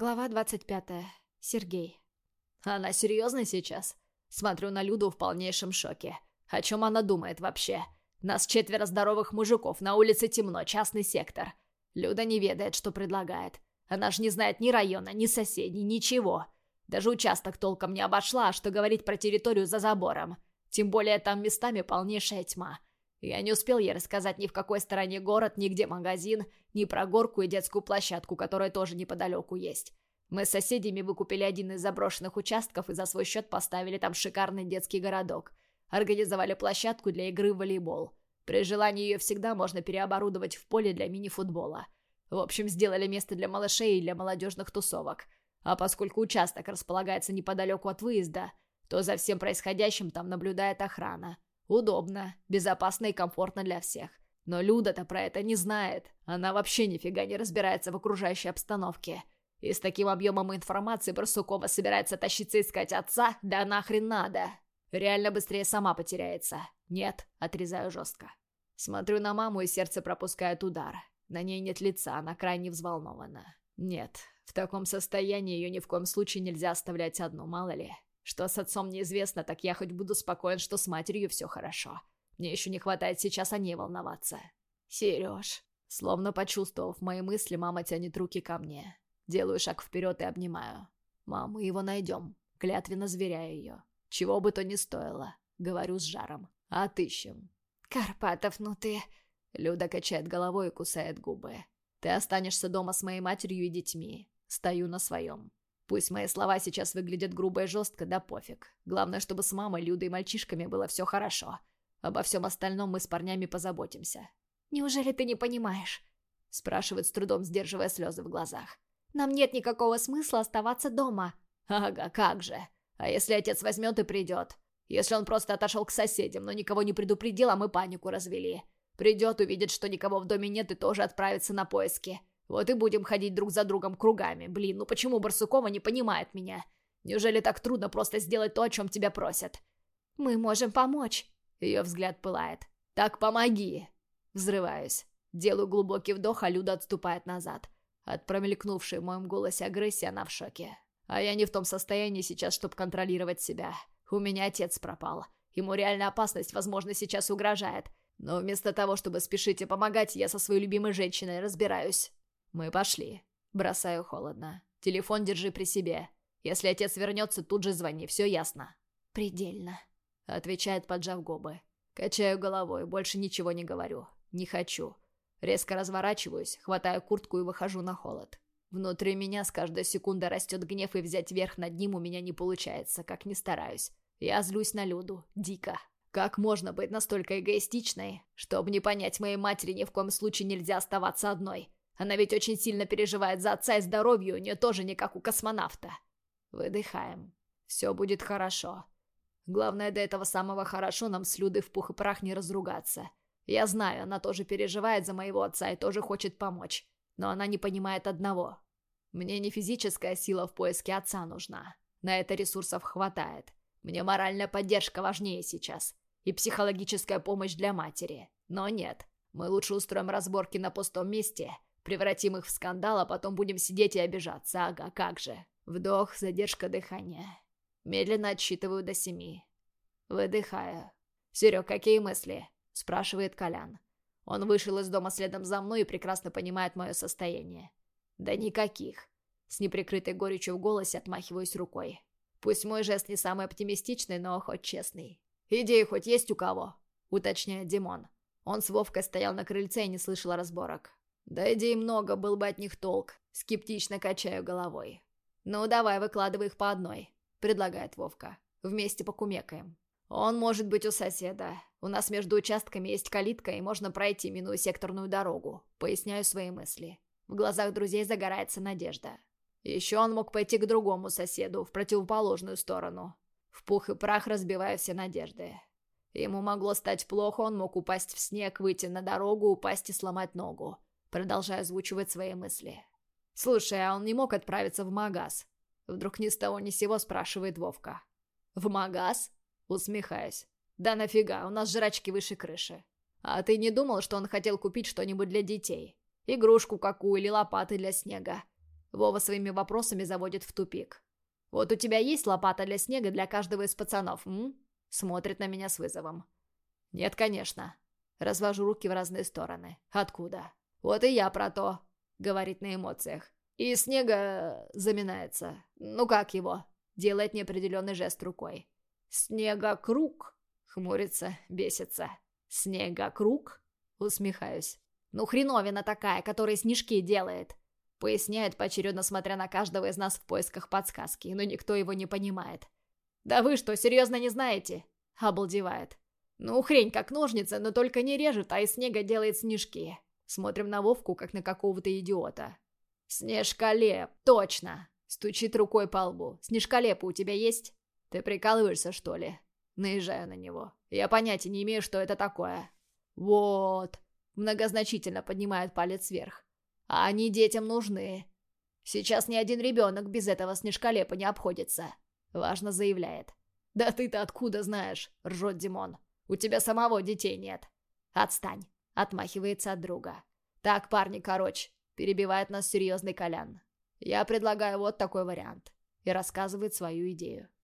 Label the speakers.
Speaker 1: Глава 25. Сергей.
Speaker 2: Она серьезно сейчас? Смотрю на Люду в полнейшем шоке. О чем она думает вообще? Нас четверо здоровых мужиков, на улице темно, частный сектор. Люда не ведает, что предлагает. Она же не знает ни района, ни соседей, ничего. Даже участок толком не обошла, а что говорить про территорию за забором. Тем более там местами полнейшая тьма. Я не успел ей рассказать ни в какой стороне город, ни где магазин, ни про горку и детскую площадку, которая тоже неподалеку есть. Мы с соседями выкупили один из заброшенных участков и за свой счет поставили там шикарный детский городок. Организовали площадку для игры в волейбол. При желании ее всегда можно переоборудовать в поле для мини-футбола. В общем, сделали место для малышей и для молодежных тусовок. А поскольку участок располагается неподалеку от выезда, то за всем происходящим там наблюдает охрана. Удобно, безопасно и комфортно для всех. Но Люда-то про это не знает. Она вообще нифига не разбирается в окружающей обстановке. И с таким объемом информации Барсукова собирается тащиться искать отца? Да нахрен надо. Реально быстрее сама потеряется. Нет, отрезаю жестко. Смотрю на маму, и сердце пропускает удар. На ней нет лица, она крайне взволнована. Нет, в таком состоянии ее ни в коем случае нельзя оставлять одну, мало ли. Что с отцом неизвестно, так я хоть буду спокоен, что с матерью все хорошо. Мне еще не хватает сейчас о ней волноваться. Сереж. Словно почувствовав мои мысли, мама тянет руки ко мне. Делаю шаг вперед и обнимаю. Мам, мы его найдем. Клятвенно зверяю ее. Чего бы то ни стоило. Говорю с жаром. Отыщем.
Speaker 1: Карпатов, ну ты...
Speaker 2: Люда качает головой и кусает губы. Ты останешься дома с моей матерью и детьми. Стою на своем. Пусть мои слова сейчас выглядят грубо и жестко, да пофиг. Главное, чтобы с мамой, Людой и мальчишками было все хорошо. Обо всем остальном мы с парнями позаботимся.
Speaker 1: «Неужели ты не понимаешь?»
Speaker 2: Спрашивает с трудом, сдерживая слезы в глазах.
Speaker 1: «Нам нет никакого смысла оставаться дома».
Speaker 2: «Ага, как же. А если отец возьмет и придет? Если он просто отошел к соседям, но никого не предупредил, а мы панику развели. Придет, увидит, что никого в доме нет и тоже отправится на поиски. Вот и будем ходить друг за другом кругами. Блин, ну почему Барсукова не понимает меня? Неужели так трудно просто сделать то, о чем тебя просят?
Speaker 1: Мы можем помочь.
Speaker 2: Ее взгляд пылает. Так помоги. Взрываюсь. Делаю глубокий вдох, а Люда отступает назад. От промелькнувшей в моем голосе агрессии она в шоке. А я не в том состоянии сейчас, чтобы контролировать себя. У меня отец пропал. Ему реальная опасность, возможно, сейчас угрожает. Но вместо того, чтобы спешить и помогать, я со своей любимой женщиной разбираюсь. «Мы пошли». Бросаю холодно. «Телефон держи при себе. Если отец вернется, тут же звони, все ясно».
Speaker 1: «Предельно», —
Speaker 2: отвечает, поджав губы. Качаю головой, больше ничего не говорю. Не хочу. Резко разворачиваюсь, хватаю куртку и выхожу на холод. Внутри меня с каждой секундой растет гнев, и взять верх над ним у меня не получается, как ни стараюсь. Я злюсь на Люду. Дико. Как можно быть настолько эгоистичной, чтобы не понять моей матери ни в коем случае нельзя оставаться одной? Она ведь очень сильно переживает за отца и здоровье у нее тоже не как у космонавта. Выдыхаем. Все будет хорошо. Главное, до этого самого хорошо нам с Людой в пух и прах не разругаться. Я знаю, она тоже переживает за моего отца и тоже хочет помочь. Но она не понимает одного. Мне не физическая сила в поиске отца нужна. На это ресурсов хватает. Мне моральная поддержка важнее сейчас. И психологическая помощь для матери. Но нет. Мы лучше устроим разборки на пустом месте – Превратим их в скандал, а потом будем сидеть и обижаться. Ага, как же. Вдох, задержка дыхания. Медленно отсчитываю до семи. Выдыхаю. «Серег, какие мысли?» – спрашивает Колян. Он вышел из дома следом за мной и прекрасно понимает мое состояние. «Да никаких». С неприкрытой горечью в голосе отмахиваюсь рукой. Пусть мой жест не самый оптимистичный, но хоть честный. «Идеи хоть есть у кого?» – уточняет Димон. Он с Вовкой стоял на крыльце и не слышал разборок. Да идей много, был бы от них толк. Скептично качаю головой. «Ну, давай, выкладывай их по одной», — предлагает Вовка. «Вместе покумекаем». «Он может быть у соседа. У нас между участками есть калитка, и можно пройти, минуя секторную дорогу». Поясняю свои мысли. В глазах друзей загорается надежда. Еще он мог пойти к другому соседу, в противоположную сторону. В пух и прах разбивая все надежды. Ему могло стать плохо, он мог упасть в снег, выйти на дорогу, упасть и сломать ногу продолжая озвучивать свои мысли. «Слушай, а он не мог отправиться в магаз?» Вдруг ни с того ни сего спрашивает Вовка. «В магаз?» Усмехаясь. «Да нафига, у нас жрачки выше крыши. А ты не думал, что он хотел купить что-нибудь для детей? Игрушку какую или лопаты для снега?» Вова своими вопросами заводит в тупик. «Вот у тебя есть лопата для снега для каждого из пацанов, м?» Смотрит на меня с вызовом. «Нет, конечно». Развожу руки в разные стороны. «Откуда?» «Вот и я про то», — говорит на эмоциях. «И снега заминается. Ну как его?» Делает неопределенный жест рукой. «Снегокруг?» — хмурится, бесится. «Снегокруг?» — усмехаюсь. «Ну хреновина такая, которая снежки делает!» Поясняет, поочередно смотря на каждого из нас в поисках подсказки, но никто его не понимает. «Да вы что, серьезно не знаете?» — обалдевает. «Ну, хрень как ножницы, но только не режет, а из снега делает снежки». Смотрим на Вовку, как на какого-то идиота. «Снежколеп, точно!» Стучит рукой по лбу. «Снежколепы у тебя есть?» «Ты прикалываешься, что ли?» Наезжаю на него. «Я понятия не имею, что это такое». «Вот!» Многозначительно поднимает палец вверх. «А они детям нужны. Сейчас ни один ребенок без этого снежколепа не обходится», — важно заявляет. «Да ты-то откуда знаешь?» — ржет Димон. У тебя самого детей нет. Отстань. Отмахивается от друга. Так, парни, короче, перебивает нас серьезный Колян. Я предлагаю вот такой вариант. И рассказывает свою идею.